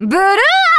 ブルー